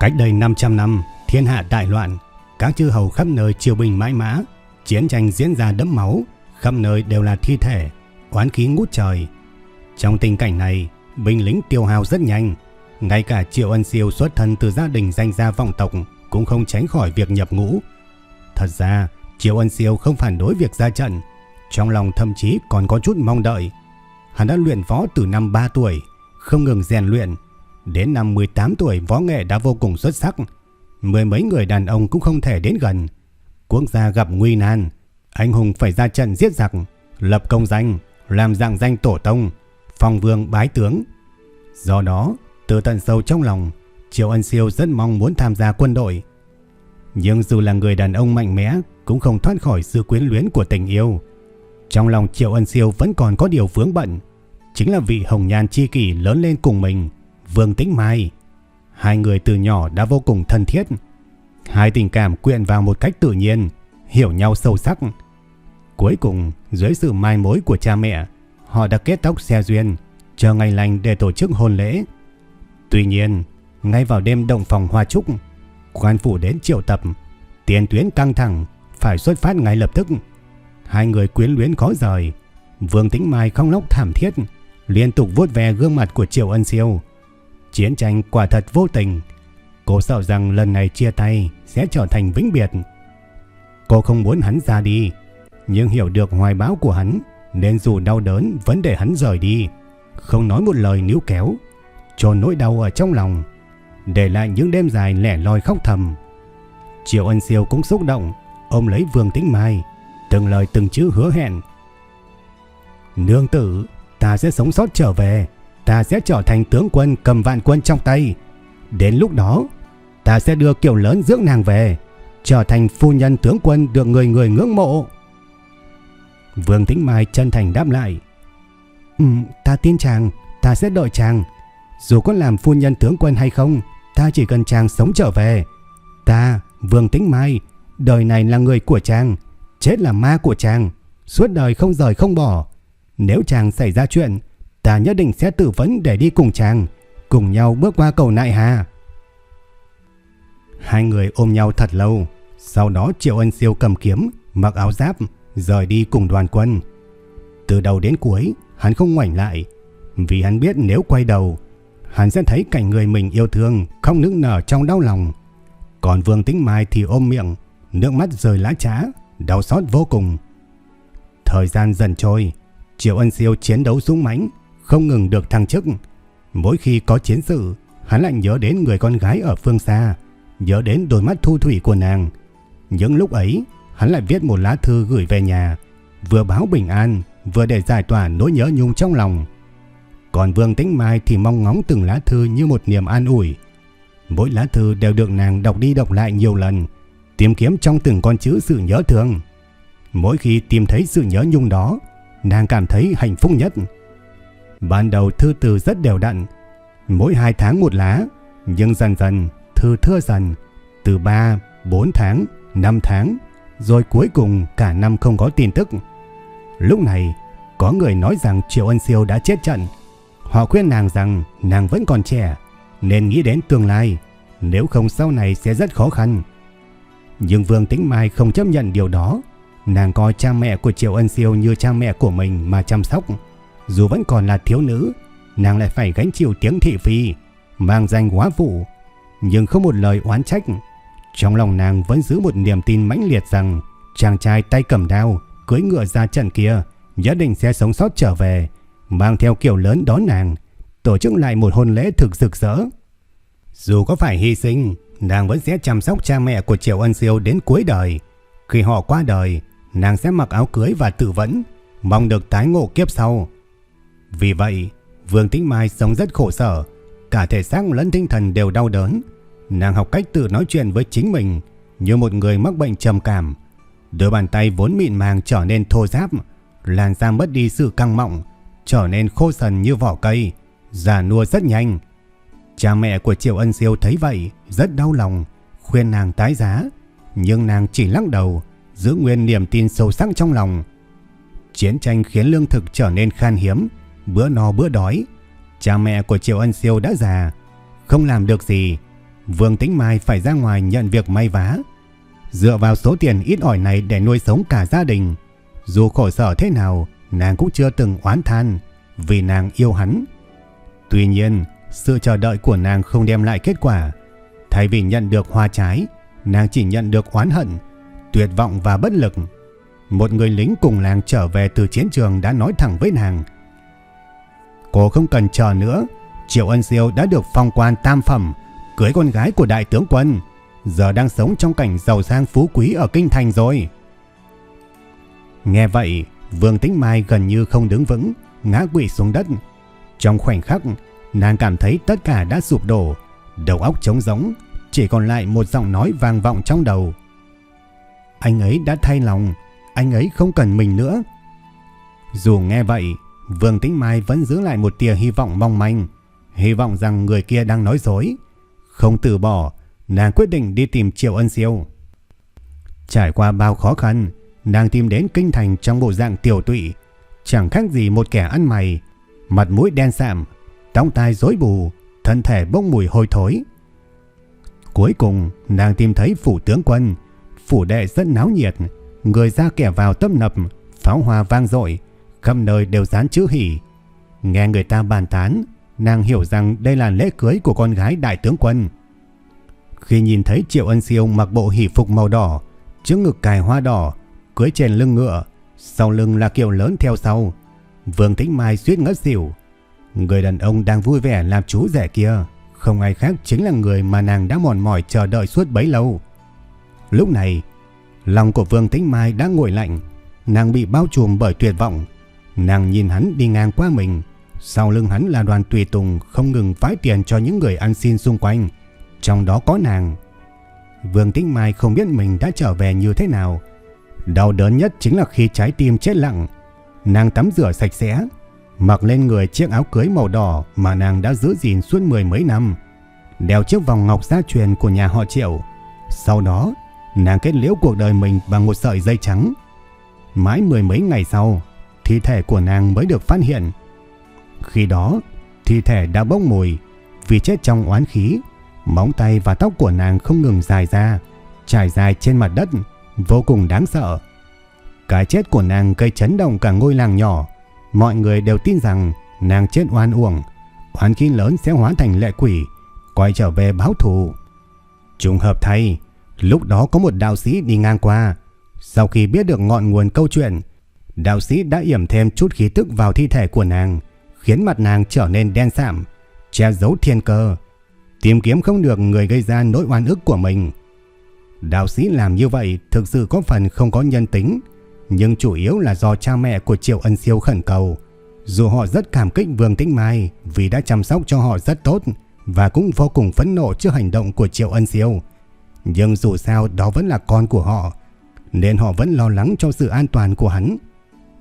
Cách đây 500 năm, thiên hạ đại loạn, các chư hầu khắp nơi triều bình mãi mã, chiến tranh diễn ra đẫm máu, khắp nơi đều là thi thể, oán khí ngút trời. Trong tình cảnh này, binh lính tiêu hao rất nhanh, ngay cả Triệu Ân Siêu xuất thân từ gia đình danh gia vọng tộc cũng không tránh khỏi việc nhập ngũ. Thật ra, Triệu Ân Siêu không phản đối việc ra trận, trong lòng thậm chí còn có chút mong đợi. Hắn đã luyện võ từ năm 3 tuổi, không ngừng rèn luyện, Đến năm 18 tuổi võ nghệ đã vô cùng xuất sắc. Mười mấy người đàn ông cũng không thể đến gần. Quốc gia gặp nguy nan. Anh hùng phải ra trận giết giặc, lập công danh, làm dạng danh tổ tông, phong vương bái tướng. Do đó, từ tận sâu trong lòng, Triệu Ân Siêu rất mong muốn tham gia quân đội. Nhưng dù là người đàn ông mạnh mẽ, cũng không thoát khỏi sự quyến luyến của tình yêu. Trong lòng Triệu Ân Siêu vẫn còn có điều vướng bận, chính là vị hồng nhan chi kỷ lớn lên cùng mình, Vương Tĩnh Mai. Hai người từ nhỏ đã vô cùng thân thiết. Hai tình cảm quyện vào một cách tự nhiên, hiểu nhau sâu sắc. Cuối cùng, dưới sự mai mối của cha mẹ, họ đã kết tóc xe duyên, chờ ngày lành để tổ chức hôn lễ. Tuy nhiên, ngay vào đêm động phòng hoa trúc, quan phủ đến triệu tập, tiền tuyến căng thẳng, phải xuất phát ngay lập tức. Hai người quyến luyến khó rời, Vương Tĩnh Mai không lóc thảm thiết, liên tục vuốt ve gương mặt của Triệu Ân Siêu, Chiến tranh quả thật vô tình. Cô sợ rằng lần này chia tay sẽ trở thành vĩnh biệt. Cô không muốn hắn ra đi, nhưng hiểu được hoài báo của hắn nên dù đau đớn vẫn để hắn rời đi. Không nói một lời níu kéo, trôn nỗi đau ở trong lòng, để lại những đêm dài lẻ loi khóc thầm. Triệu Ân Siêu cũng xúc động, ôm lấy Vương Tĩnh Mai, từng lời từng chữ hứa hẹn. Nương tử, ta sẽ sống sót trở về ta sẽ trở thành tướng quân cầm vạn quân trong tay. Đến lúc đó, ta sẽ đưa kiểu lớn dưỡng nàng về, trở thành phu nhân tướng quân được người người ngưỡng mộ. Vương Tĩnh Mai chân thành đáp lại. Ừ, ta tin chàng, ta sẽ đợi chàng. Dù có làm phu nhân tướng quân hay không, ta chỉ cần chàng sống trở về. Ta, Vương Tĩnh Mai, đời này là người của chàng, chết là ma của chàng, suốt đời không rời không bỏ. Nếu chàng xảy ra chuyện, ta nhất định sẽ tự vấn để đi cùng chàng, cùng nhau bước qua cầu nại hà. Hai người ôm nhau thật lâu, sau đó Triệu Ân Siêu cầm kiếm, mặc áo giáp, rời đi cùng đoàn quân. Từ đầu đến cuối, hắn không ngoảnh lại, vì hắn biết nếu quay đầu, hắn sẽ thấy cảnh người mình yêu thương không nức nở trong đau lòng. Còn Vương Tĩnh Mai thì ôm miệng, nước mắt rơi lá trá, đau xót vô cùng. Thời gian dần trôi, Triệu Ân Siêu chiến đấu dũng mãnh, không ngừng được thăng chức. Mỗi khi có chiến sự, hắn lại nhớ đến người con gái ở phương xa, nhớ đến đôi mắt thu thủy của nàng. Những lúc ấy, hắn lại viết một lá thư gửi về nhà, vừa báo bình an, vừa để giải tỏa nỗi nhớ nhung trong lòng. Còn Vương Tĩnh Mai thì mong ngóng từng lá thư như một niềm an ủi. Mỗi lá thư đều được nàng đọc đi đọc lại nhiều lần, tìm kiếm trong từng con chữ sự nhớ thương. Mỗi khi tìm thấy sự nhớ nhung đó, nàng cảm thấy hạnh phúc nhất. Ban đầu thư từ rất đều đặn, mỗi 2 tháng một lá, nhưng dần dần thư thưa dần, từ 3, 4 tháng, 5 tháng, rồi cuối cùng cả năm không có tin tức. Lúc này, có người nói rằng Triệu Ân Siêu đã chết trận. Họ khuyên nàng rằng nàng vẫn còn trẻ, nên nghĩ đến tương lai, nếu không sau này sẽ rất khó khăn. Nhưng Vương Tĩnh Mai không chấp nhận điều đó. Nàng coi cha mẹ của Triệu Ân Siêu như cha mẹ của mình mà chăm sóc dù vẫn còn là thiếu nữ, nàng lại phải gánh chịu tiếng thị phi, mang danh quá phụ, nhưng không một lời oán trách. Trong lòng nàng vẫn giữ một niềm tin mãnh liệt rằng chàng trai tay cầm đao, cưỡi ngựa ra trận kia, nhất định sẽ sống sót trở về, mang theo kiểu lớn đón nàng, tổ chức lại một hôn lễ thực rực rỡ. Dù có phải hy sinh, nàng vẫn sẽ chăm sóc cha mẹ của triều Ân Siêu đến cuối đời. Khi họ qua đời, nàng sẽ mặc áo cưới và tự vẫn, mong được tái ngộ kiếp sau. Vì vậy, Vương Tĩnh Mai sống rất khổ sở, cả thể xác lẫn tinh thần đều đau đớn. Nàng học cách tự nói chuyện với chính mình như một người mắc bệnh trầm cảm. Đôi bàn tay vốn mịn màng trở nên thô ráp, làn da mất đi sự căng mọng, trở nên khô sần như vỏ cây, già nua rất nhanh. Cha mẹ của Triệu Ân Siêu thấy vậy, rất đau lòng, khuyên nàng tái giá, nhưng nàng chỉ lắc đầu, giữ nguyên niềm tin sâu sắc trong lòng. Chiến tranh khiến lương thực trở nên khan hiếm, bữa no bữa đói. Cha mẹ của Triệu Ân Siêu đã già, không làm được gì. Vương Tĩnh Mai phải ra ngoài nhận việc may vá. Dựa vào số tiền ít ỏi này để nuôi sống cả gia đình. Dù khổ sở thế nào, nàng cũng chưa từng oán than vì nàng yêu hắn. Tuy nhiên, sự chờ đợi của nàng không đem lại kết quả. Thay vì nhận được hoa trái, nàng chỉ nhận được oán hận, tuyệt vọng và bất lực. Một người lính cùng làng trở về từ chiến trường đã nói thẳng với nàng. Cô không cần chờ nữa, Triệu Ân Siêu đã được phong quan tam phẩm, cưới con gái của đại tướng quân, giờ đang sống trong cảnh giàu sang phú quý ở kinh thành rồi. Nghe vậy, Vương Tĩnh Mai gần như không đứng vững, ngã quỵ xuống đất. Trong khoảnh khắc, nàng cảm thấy tất cả đã sụp đổ, đầu óc trống rỗng, chỉ còn lại một giọng nói vang vọng trong đầu. Anh ấy đã thay lòng, anh ấy không cần mình nữa. Dù nghe vậy, Vương Tĩnh Mai vẫn giữ lại một tia hy vọng mong manh, hy vọng rằng người kia đang nói dối. Không từ bỏ, nàng quyết định đi tìm Triệu Ân Siêu. Trải qua bao khó khăn, nàng tìm đến kinh thành trong bộ dạng tiểu tụy, chẳng khác gì một kẻ ăn mày, mặt mũi đen sạm, tóc tai rối bù, thân thể bốc mùi hôi thối. Cuối cùng, nàng tìm thấy phủ tướng quân, phủ đệ rất náo nhiệt, người ra kẻ vào tấp nập, pháo hoa vang dội, khắp nơi đều dán chữ hỉ. Nghe người ta bàn tán, nàng hiểu rằng đây là lễ cưới của con gái đại tướng quân. Khi nhìn thấy Triệu Ân Siêu mặc bộ hỷ phục màu đỏ, trước ngực cài hoa đỏ, cưới trên lưng ngựa, sau lưng là kiệu lớn theo sau, Vương Tĩnh Mai suýt ngất xỉu. Người đàn ông đang vui vẻ làm chú rẻ kia, không ai khác chính là người mà nàng đã mòn mỏi chờ đợi suốt bấy lâu. Lúc này, lòng của Vương Tĩnh Mai đã ngồi lạnh, nàng bị bao trùm bởi tuyệt vọng. Nàng nhìn hắn đi ngang qua mình, sau lưng hắn là đoàn tùy tùng không ngừng phái tiền cho những người ăn xin xung quanh, trong đó có nàng. Vương Tĩnh Mai không biết mình đã trở về như thế nào. Đau đớn nhất chính là khi trái tim chết lặng. Nàng tắm rửa sạch sẽ, mặc lên người chiếc áo cưới màu đỏ mà nàng đã giữ gìn suốt mười mấy năm, đeo chiếc vòng ngọc gia truyền của nhà họ Triệu. Sau đó, nàng kết liễu cuộc đời mình bằng một sợi dây trắng. Mãi mười mấy ngày sau, thi thể của nàng mới được phát hiện. Khi đó, thi thể đã bốc mùi, vì chết trong oán khí, móng tay và tóc của nàng không ngừng dài ra, trải dài trên mặt đất, vô cùng đáng sợ. Cái chết của nàng gây chấn động cả ngôi làng nhỏ, mọi người đều tin rằng nàng chết oan uổng, oán khí lớn sẽ hóa thành lệ quỷ, quay trở về báo thù. Trùng hợp thay, lúc đó có một đạo sĩ đi ngang qua, sau khi biết được ngọn nguồn câu chuyện, đạo sĩ đã yểm thêm chút khí tức vào thi thể của nàng, khiến mặt nàng trở nên đen sạm, che giấu thiên cơ, tìm kiếm không được người gây ra nỗi oan ức của mình. Đạo sĩ làm như vậy thực sự có phần không có nhân tính, nhưng chủ yếu là do cha mẹ của Triệu Ân Siêu khẩn cầu. Dù họ rất cảm kích Vương Tĩnh Mai vì đã chăm sóc cho họ rất tốt và cũng vô cùng phẫn nộ trước hành động của Triệu Ân Siêu. Nhưng dù sao đó vẫn là con của họ, nên họ vẫn lo lắng cho sự an toàn của hắn.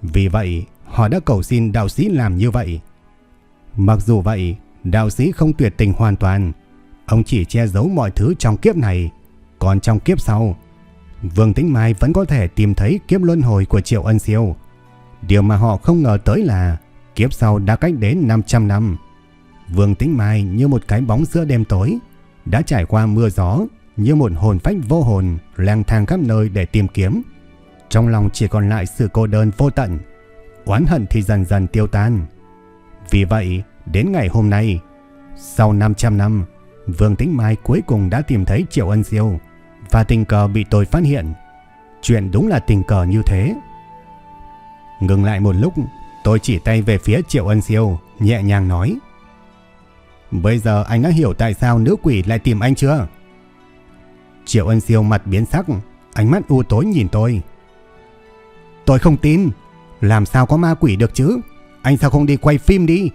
Vì vậy, họ đã cầu xin đạo sĩ làm như vậy. Mặc dù vậy, đạo sĩ không tuyệt tình hoàn toàn. Ông chỉ che giấu mọi thứ trong kiếp này. Còn trong kiếp sau, Vương Tĩnh Mai vẫn có thể tìm thấy kiếp luân hồi của Triệu Ân Siêu. Điều mà họ không ngờ tới là kiếp sau đã cách đến 500 năm. Vương Tĩnh Mai như một cái bóng giữa đêm tối, đã trải qua mưa gió, như một hồn phách vô hồn lang thang khắp nơi để tìm kiếm. Trong lòng chỉ còn lại sự cô đơn vô tận, oán hận thì dần dần tiêu tan. Vì vậy, đến ngày hôm nay, sau 500 năm, Vương Tĩnh Mai cuối cùng đã tìm thấy Triệu Ân Siêu và tình cờ bị tôi phát hiện. Chuyện đúng là tình cờ như thế. Ngừng lại một lúc, tôi chỉ tay về phía Triệu Ân Siêu, nhẹ nhàng nói. Bây giờ anh đã hiểu tại sao nữ quỷ lại tìm anh chưa? Triệu Ân Siêu mặt biến sắc, ánh mắt u tối nhìn tôi. Tôi không tin, làm sao có ma quỷ được chứ? Anh sao không đi quay phim đi?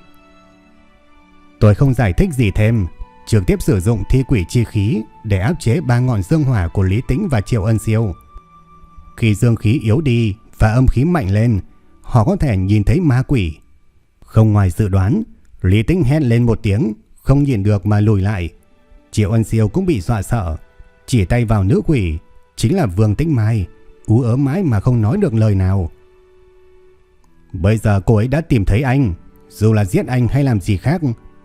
Tôi không giải thích gì thêm, trực tiếp sử dụng thi quỷ chi khí để áp chế ba ngọn dương hỏa của Lý Tĩnh và Triệu Ân Siêu. Khi dương khí yếu đi và âm khí mạnh lên, họ có thể nhìn thấy ma quỷ. Không ngoài dự đoán, Lý Tĩnh hét lên một tiếng, không nhìn được mà lùi lại. Triệu Ân Siêu cũng bị dọa sợ, chỉ tay vào nữ quỷ, chính là Vương Tĩnh Mai, ú ớ mãi mà không nói được lời nào. Bây giờ cô ấy đã tìm thấy anh, dù là giết anh hay làm gì khác,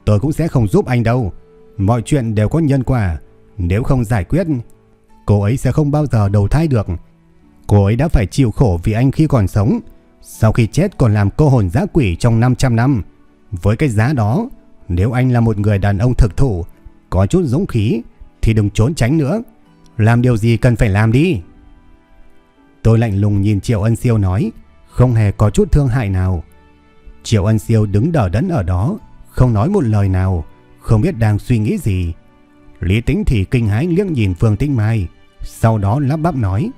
tôi cũng sẽ không giúp anh đâu. Mọi chuyện đều có nhân quả, nếu không giải quyết, cô ấy sẽ không bao giờ đầu thai được. Cô ấy đã phải chịu khổ vì anh khi còn sống, sau khi chết còn làm cô hồn giã quỷ trong 500 năm. Với cái giá đó, nếu anh là một người đàn ông thực thụ, có chút dũng khí, thì đừng trốn tránh nữa. Làm điều gì cần phải làm đi. Tôi lạnh lùng nhìn Triệu Ân Siêu nói, không hề có chút thương hại nào. Triệu Ân Siêu đứng đờ đẫn ở đó, không nói một lời nào, không biết đang suy nghĩ gì. Lý Tĩnh thì kinh hãi liếc nhìn Phương Tĩnh Mai, sau đó lắp bắp nói.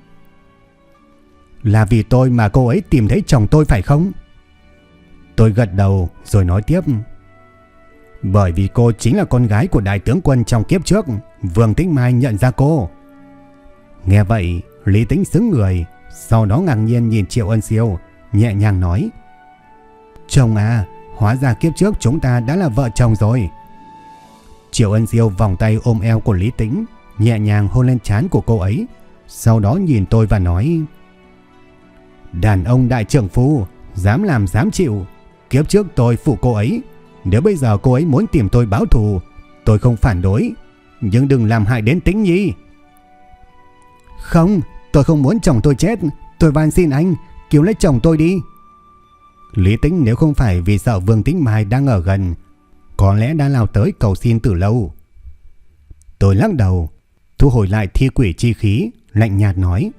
Là vì tôi mà cô ấy tìm thấy chồng tôi phải không? Tôi gật đầu rồi nói tiếp. Bởi vì cô chính là con gái của đại tướng quân trong kiếp trước, Vương Tĩnh Mai nhận ra cô. Nghe vậy, Lý Tĩnh xứng người, sau đó ngạc nhiên nhìn Triệu Ân Siêu, nhẹ nhàng nói. Chồng à, hóa ra kiếp trước chúng ta đã là vợ chồng rồi. Triệu Ân Siêu vòng tay ôm eo của Lý Tĩnh, nhẹ nhàng hôn lên trán của cô ấy, sau đó nhìn tôi và nói Đàn ông đại trưởng phu, dám làm dám chịu, kiếp trước tôi phụ cô ấy, nếu bây giờ cô ấy muốn tìm tôi báo thù, tôi không phản đối, nhưng đừng làm hại đến Tĩnh Nhi. Không, tôi không muốn chồng tôi chết, tôi van xin anh, cứu lấy chồng tôi đi. Lý Tĩnh nếu không phải vì sợ Vương Tĩnh Mai đang ở gần, có lẽ đã lao tới cầu xin từ lâu. Tôi lắc đầu, thu hồi lại thi quỷ chi khí, lạnh nhạt nói.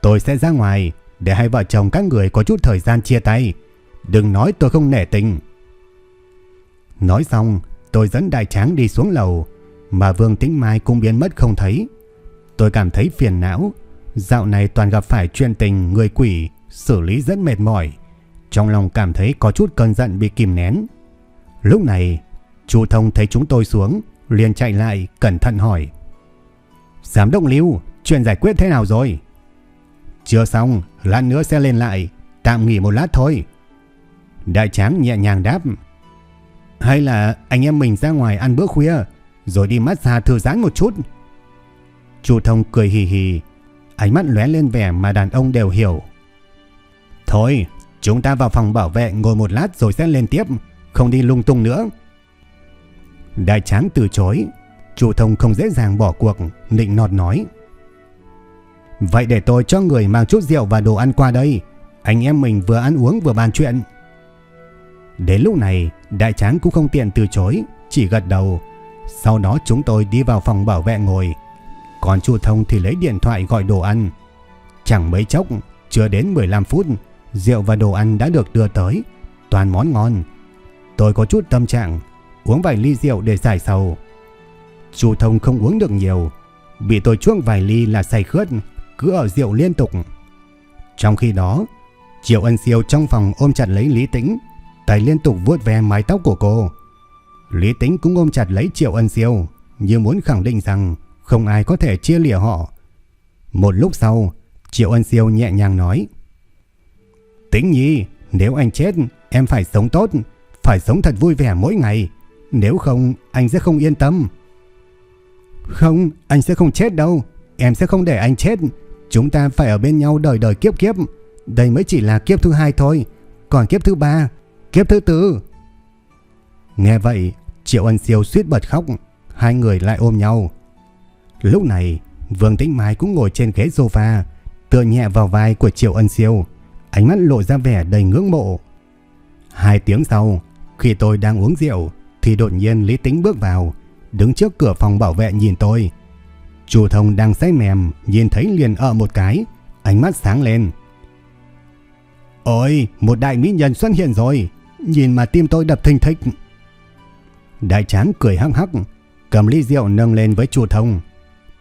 Tôi sẽ ra ngoài để hai vợ chồng các người có chút thời gian chia tay. Đừng nói tôi không nể tình. Nói xong, tôi dẫn đại tráng đi xuống lầu, mà Vương Tĩnh Mai cũng biến mất không thấy. Tôi cảm thấy phiền não, dạo này toàn gặp phải chuyện tình người quỷ, xử lý rất mệt mỏi. Trong lòng cảm thấy có chút cơn giận bị kìm nén. Lúc này, chú Thông thấy chúng tôi xuống, liền chạy lại cẩn thận hỏi. Giám đốc Lưu, chuyện giải quyết thế nào rồi? Chưa xong, lát nữa sẽ lên lại, tạm nghỉ một lát thôi. Đại tráng nhẹ nhàng đáp. Hay là anh em mình ra ngoài ăn bữa khuya, rồi đi massage thư giãn một chút. Chu Thông cười hì hì, ánh mắt lóe lên vẻ mà đàn ông đều hiểu. Thôi, chúng ta vào phòng bảo vệ ngồi một lát rồi sẽ lên tiếp, không đi lung tung nữa. Đại tráng từ chối, Chu Thông không dễ dàng bỏ cuộc, nịnh nọt nói. Vậy để tôi cho người mang chút rượu và đồ ăn qua đây, anh em mình vừa ăn uống vừa bàn chuyện. Đến lúc này, đại tráng cũng không tiện từ chối, chỉ gật đầu. Sau đó chúng tôi đi vào phòng bảo vệ ngồi. Còn chu Thông thì lấy điện thoại gọi đồ ăn. Chẳng mấy chốc, chưa đến 15 phút, rượu và đồ ăn đã được đưa tới. Toàn món ngon. Tôi có chút tâm trạng, uống vài ly rượu để giải sầu. Chu Thông không uống được nhiều, bị tôi chuông vài ly là say khướt, cứ ở rượu liên tục. Trong khi đó, Triệu Ân Siêu trong phòng ôm chặt lấy Lý Tĩnh, tay liên tục vuốt ve mái tóc của cô. Lý Tĩnh cũng ôm chặt lấy Triệu Ân Siêu, như muốn khẳng định rằng không ai có thể chia lìa họ. Một lúc sau, Triệu Ân Siêu nhẹ nhàng nói: "Tĩnh Nhi, nếu anh chết, em phải sống tốt, phải sống thật vui vẻ mỗi ngày, nếu không anh sẽ không yên tâm." "Không, anh sẽ không chết đâu, em sẽ không để anh chết, chúng ta phải ở bên nhau đời đời kiếp kiếp." Đây mới chỉ là kiếp thứ hai thôi. Còn kiếp thứ ba Kiếp thứ tư. Nghe vậy Triệu Ân Siêu suýt bật khóc. Hai người lại ôm nhau. Lúc này Vương Tĩnh Mai cũng ngồi trên ghế sofa Tựa nhẹ vào vai của Triệu Ân Siêu Ánh mắt lộ ra vẻ đầy ngưỡng mộ Hai tiếng sau Khi tôi đang uống rượu Thì đột nhiên Lý Tĩnh bước vào Đứng trước cửa phòng bảo vệ nhìn tôi Chủ thông đang say mềm Nhìn thấy liền ở một cái Ánh mắt sáng lên Ôi, một đại mỹ nhân xuất hiện rồi. Nhìn mà tim tôi đập thình thịch. Đại tráng cười hăng hắc, cầm ly rượu nâng lên với chùa thông.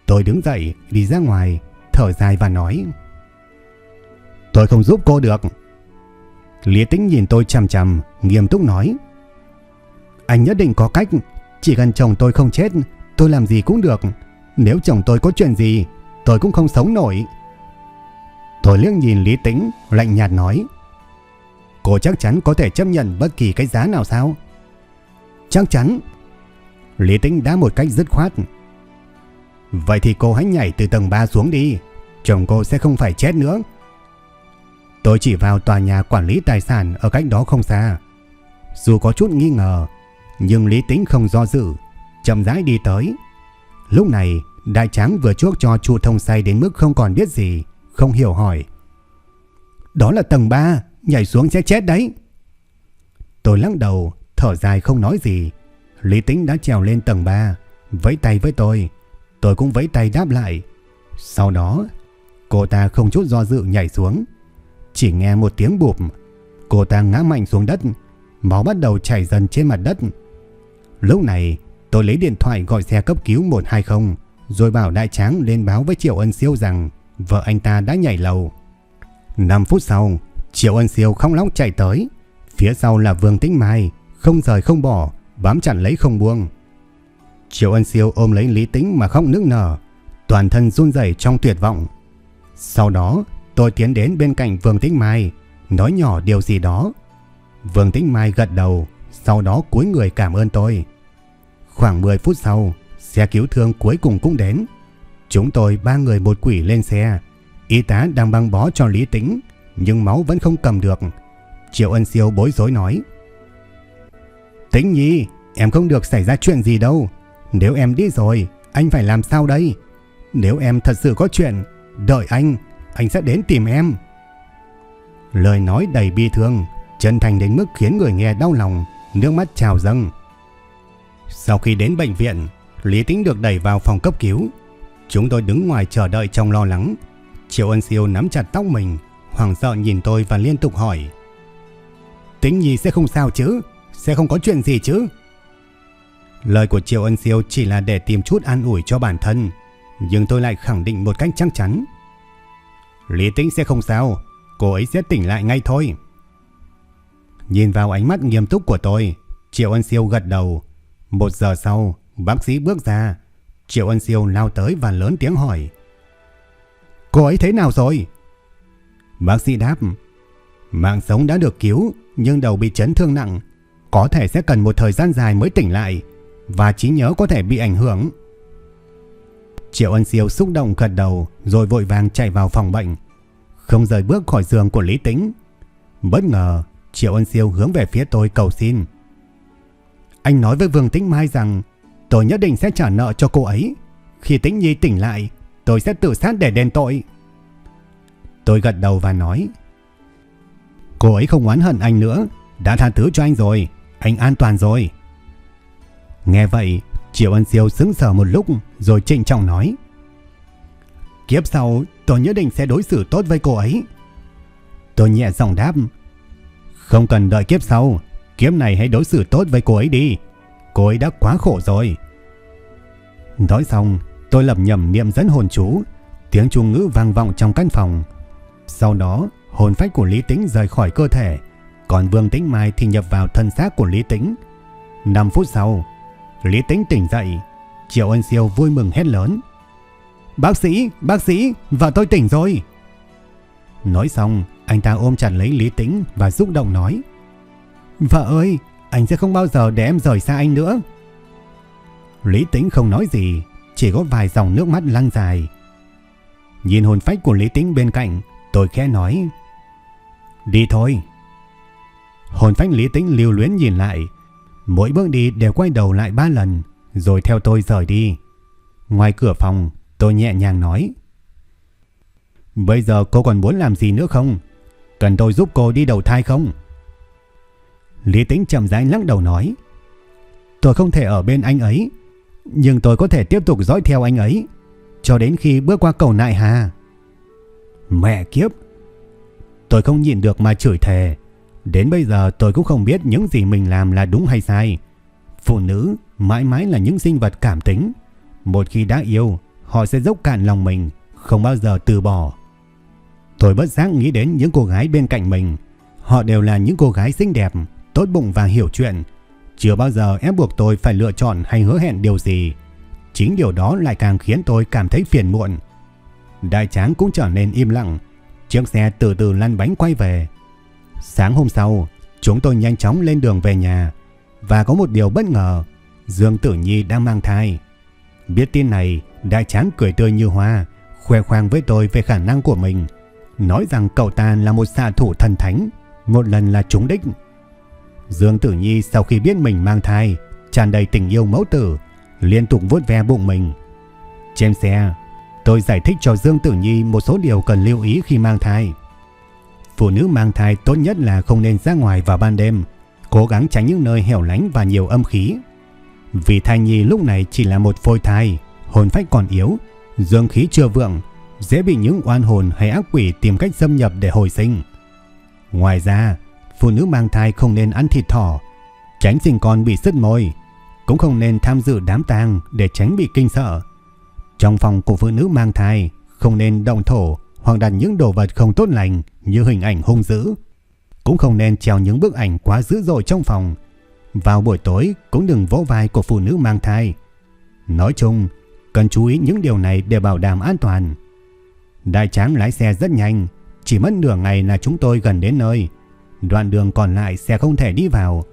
Tôi đứng dậy, đi ra ngoài, thở dài và nói. Tôi không giúp cô được. Lý Tĩnh nhìn tôi chằm chằm, nghiêm túc nói. Anh nhất định có cách, chỉ cần chồng tôi không chết, tôi làm gì cũng được. Nếu chồng tôi có chuyện gì, tôi cũng không sống nổi. Tôi liếc nhìn Lý Tĩnh, lạnh nhạt nói. Cô chắc chắn có thể chấp nhận bất kỳ cái giá nào sao? Chắc chắn. Lý Tĩnh đã một cách dứt khoát. Vậy thì cô hãy nhảy từ tầng 3 xuống đi. Chồng cô sẽ không phải chết nữa. Tôi chỉ vào tòa nhà quản lý tài sản ở cách đó không xa. Dù có chút nghi ngờ, nhưng Lý tính không do dự, chậm rãi đi tới. Lúc này, đại tráng vừa chuốc cho Chu Thông say đến mức không còn biết gì, không hiểu hỏi. Đó là tầng 3, nhảy xuống sẽ chết đấy. Tôi lắc đầu, thở dài không nói gì. Lý tính đã trèo lên tầng 3, vẫy tay với tôi. Tôi cũng vẫy tay đáp lại. Sau đó, cô ta không chút do dự nhảy xuống. Chỉ nghe một tiếng bụp, cô ta ngã mạnh xuống đất, máu bắt đầu chảy dần trên mặt đất. Lúc này, tôi lấy điện thoại gọi xe cấp cứu 120, rồi bảo đại tráng lên báo với Triệu Ân Siêu rằng vợ anh ta đã nhảy lầu. 5 phút sau, Triệu Ân Siêu không lóc chạy tới. Phía sau là Vương Tĩnh Mai, không rời không bỏ, bám chặt lấy không buông. Triệu Ân Siêu ôm lấy Lý Tĩnh mà khóc nức nở, toàn thân run rẩy trong tuyệt vọng. Sau đó, tôi tiến đến bên cạnh Vương Tĩnh Mai, nói nhỏ điều gì đó. Vương Tĩnh Mai gật đầu, sau đó cúi người cảm ơn tôi. Khoảng 10 phút sau, xe cứu thương cuối cùng cũng đến. Chúng tôi ba người một quỷ lên xe. Y tá đang băng bó cho Lý Tĩnh, nhưng máu vẫn không cầm được. Triệu Ân Siêu bối rối nói. Tĩnh Nhi, em không được xảy ra chuyện gì đâu. Nếu em đi rồi, anh phải làm sao đây? Nếu em thật sự có chuyện, đợi anh, anh sẽ đến tìm em. Lời nói đầy bi thương, chân thành đến mức khiến người nghe đau lòng, nước mắt trào dâng. Sau khi đến bệnh viện, Lý Tĩnh được đẩy vào phòng cấp cứu. Chúng tôi đứng ngoài chờ đợi trong lo lắng. Triệu Ân Siêu nắm chặt tóc mình, hoảng sợ nhìn tôi và liên tục hỏi. Tĩnh Nhi sẽ không sao chứ? Sẽ không có chuyện gì chứ? Lời của Triệu Ân Siêu chỉ là để tìm chút an ủi cho bản thân, nhưng tôi lại khẳng định một cách chắc chắn. Lý Tĩnh sẽ không sao, cô ấy sẽ tỉnh lại ngay thôi. Nhìn vào ánh mắt nghiêm túc của tôi, Triệu Ân Siêu gật đầu. Một giờ sau, bác sĩ bước ra. Triệu Ân Siêu lao tới và lớn tiếng hỏi. Cô ấy thế nào rồi? Bác sĩ đáp. Mạng sống đã được cứu, nhưng đầu bị chấn thương nặng. Có thể sẽ cần một thời gian dài mới tỉnh lại, và trí nhớ có thể bị ảnh hưởng. Triệu Ân Siêu xúc động gật đầu rồi vội vàng chạy vào phòng bệnh. Không rời bước khỏi giường của Lý Tĩnh. Bất ngờ, Triệu Ân Siêu hướng về phía tôi cầu xin. Anh nói với Vương Tĩnh Mai rằng tôi nhất định sẽ trả nợ cho cô ấy. Khi Tĩnh Nhi tỉnh lại, tôi sẽ tự sát để đền tội. Tôi gật đầu và nói. Cô ấy không oán hận anh nữa, đã tha thứ cho anh rồi, anh an toàn rồi. Nghe vậy, Triệu Ân Siêu sững sờ một lúc rồi trịnh trọng nói. Kiếp sau tôi nhất định sẽ đối xử tốt với cô ấy. Tôi nhẹ giọng đáp. Không cần đợi kiếp sau, kiếp này hãy đối xử tốt với cô ấy đi. Cô ấy đã quá khổ rồi. Nói xong, tôi lầm nhầm niệm dẫn hồn chú, tiếng chuông ngữ vang vọng trong căn phòng. Sau đó, hồn phách của Lý Tĩnh rời khỏi cơ thể, còn Vương Tĩnh Mai thì nhập vào thân xác của Lý Tĩnh. 5 phút sau, Lý Tĩnh tỉnh dậy, Triệu Ân Siêu vui mừng hét lớn. Bác sĩ, bác sĩ, vợ tôi tỉnh rồi. Nói xong, anh ta ôm chặt lấy Lý Tĩnh và xúc động nói. Vợ ơi, anh sẽ không bao giờ để em rời xa anh nữa. Lý Tĩnh không nói gì, chỉ có vài dòng nước mắt lăn dài. Nhìn hồn phách của Lý Tĩnh bên cạnh, tôi khẽ nói. Đi thôi. Hồn phách Lý Tĩnh lưu luyến nhìn lại, mỗi bước đi đều quay đầu lại ba lần, rồi theo tôi rời đi. Ngoài cửa phòng, tôi nhẹ nhàng nói. Bây giờ cô còn muốn làm gì nữa không? Cần tôi giúp cô đi đầu thai không? Lý Tính chậm rãi lắc đầu nói. Tôi không thể ở bên anh ấy, nhưng tôi có thể tiếp tục dõi theo anh ấy, cho đến khi bước qua cầu nại hà. Mẹ kiếp! Tôi không nhìn được mà chửi thề. Đến bây giờ tôi cũng không biết những gì mình làm là đúng hay sai. Phụ nữ mãi mãi là những sinh vật cảm tính. Một khi đã yêu, họ sẽ dốc cạn lòng mình, không bao giờ từ bỏ. Tôi bất giác nghĩ đến những cô gái bên cạnh mình. Họ đều là những cô gái xinh đẹp, tốt bụng và hiểu chuyện. Chưa bao giờ ép buộc tôi phải lựa chọn hay hứa hẹn điều gì. Chính điều đó lại càng khiến tôi cảm thấy phiền muộn. Đại tráng cũng trở nên im lặng. Chiếc xe từ từ lăn bánh quay về. Sáng hôm sau, chúng tôi nhanh chóng lên đường về nhà. Và có một điều bất ngờ, Dương Tử Nhi đang mang thai. Biết tin này, đại tráng cười tươi như hoa, khoe khoang với tôi về khả năng của mình. Nói rằng cậu ta là một xạ thủ thần thánh, một lần là trúng đích. Dương Tử Nhi sau khi biết mình mang thai, tràn đầy tình yêu mẫu tử, liên tục vuốt ve bụng mình. Trên xe, tôi giải thích cho Dương Tử Nhi một số điều cần lưu ý khi mang thai. Phụ nữ mang thai tốt nhất là không nên ra ngoài vào ban đêm, cố gắng tránh những nơi hẻo lánh và nhiều âm khí. Vì thai nhi lúc này chỉ là một phôi thai, hồn phách còn yếu, dương khí chưa vượng, dễ bị những oan hồn hay ác quỷ tìm cách xâm nhập để hồi sinh. Ngoài ra, phụ nữ mang thai không nên ăn thịt thỏ, tránh sinh con bị sứt môi, cũng không nên tham dự đám tang để tránh bị kinh sợ. Trong phòng của phụ nữ mang thai, không nên động thổ hoặc đặt những đồ vật không tốt lành như hình ảnh hung dữ. Cũng không nên treo những bức ảnh quá dữ dội trong phòng. Vào buổi tối cũng đừng vỗ vai của phụ nữ mang thai. Nói chung, cần chú ý những điều này để bảo đảm an toàn. Đại tráng lái xe rất nhanh, chỉ mất nửa ngày là chúng tôi gần đến nơi. Đoạn đường còn lại xe không thể đi vào,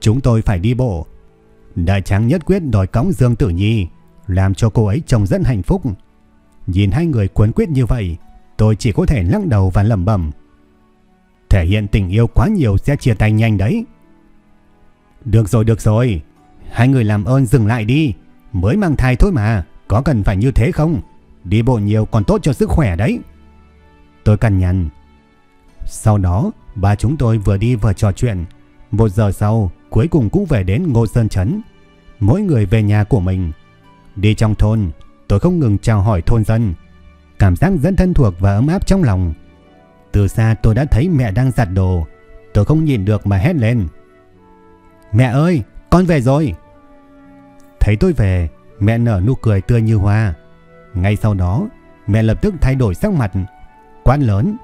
chúng tôi phải đi bộ. Đại tráng nhất quyết đòi cõng Dương Tử Nhi, làm cho cô ấy trông rất hạnh phúc. Nhìn hai người cuốn quyết như vậy, tôi chỉ có thể lắc đầu và lẩm bẩm. Thể hiện tình yêu quá nhiều sẽ chia tay nhanh đấy. Được rồi, được rồi. Hai người làm ơn dừng lại đi. Mới mang thai thôi mà, có cần phải như thế không? Đi bộ nhiều còn tốt cho sức khỏe đấy. Tôi cằn nhằn. Sau đó, ba chúng tôi vừa đi vừa trò chuyện. Một giờ sau, cuối cùng cũng về đến Ngô Sơn Trấn. Mỗi người về nhà của mình. Đi trong thôn, tôi không ngừng chào hỏi thôn dân. Cảm giác rất thân thuộc và ấm áp trong lòng. Từ xa tôi đã thấy mẹ đang giặt đồ. Tôi không nhìn được mà hét lên. Mẹ ơi, con về rồi. Thấy tôi về, mẹ nở nụ cười tươi như hoa. Ngay sau đó, mẹ lập tức thay đổi sắc mặt, quát lớn.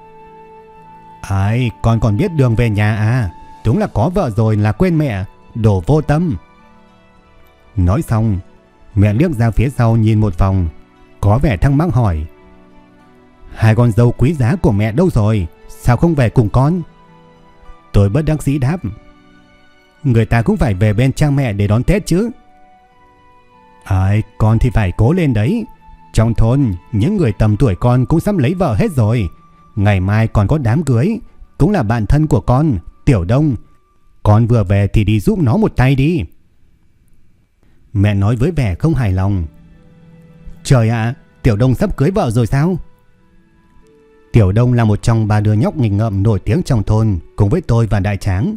Ai, con còn biết đường về nhà à? Đúng là có vợ rồi là quên mẹ, đồ vô tâm. Nói xong, mẹ liếc ra phía sau nhìn một vòng, có vẻ thắc mắc hỏi. Hai con dâu quý giá của mẹ đâu rồi, sao không về cùng con? Tôi bất đắc dĩ đáp. Người ta cũng phải về bên cha mẹ để đón Tết chứ. Ai, con thì phải cố lên đấy. Trong thôn, những người tầm tuổi con cũng sắp lấy vợ hết rồi. Ngày mai còn có đám cưới, cũng là bạn thân của con, Tiểu Đông. Con vừa về thì đi giúp nó một tay đi. Mẹ nói với vẻ không hài lòng. Trời ạ, Tiểu Đông sắp cưới vợ rồi sao? Tiểu Đông là một trong ba đứa nhóc nghịch ngợm nổi tiếng trong thôn cùng với tôi và Đại Tráng.